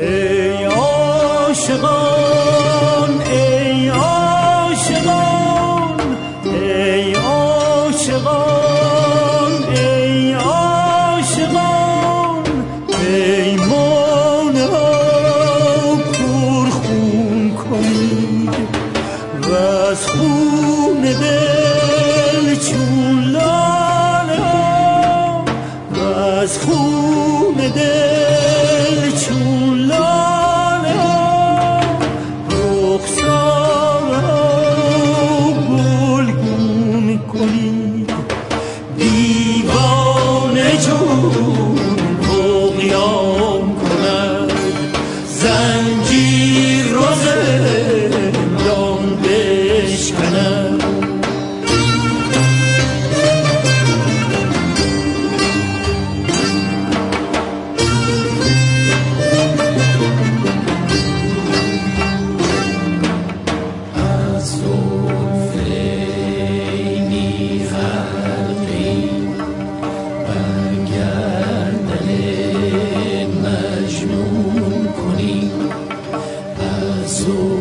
ای عاشقان. Jesus.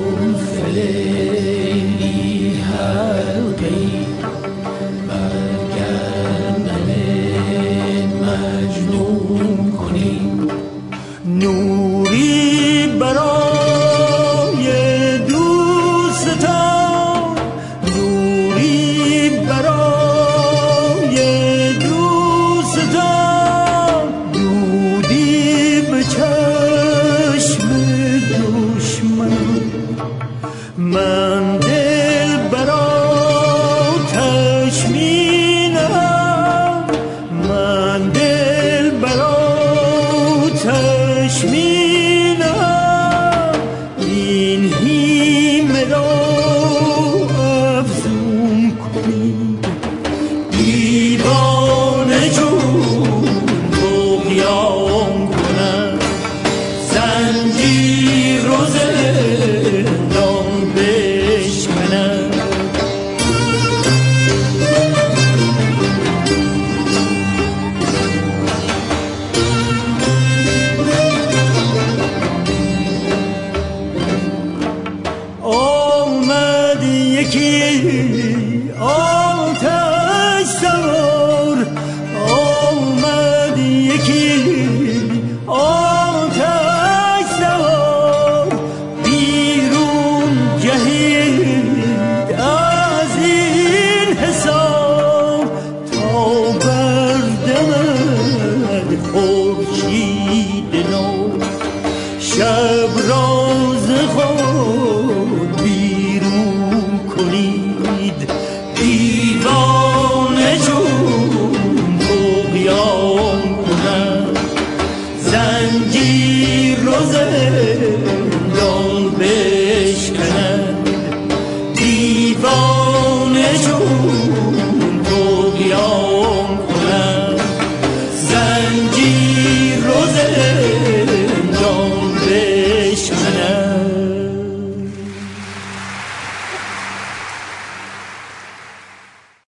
Sunday. یکی آتش سوار آمد یکی آتش سوار بیرون جهید ازین این حساب. تا بردمد خود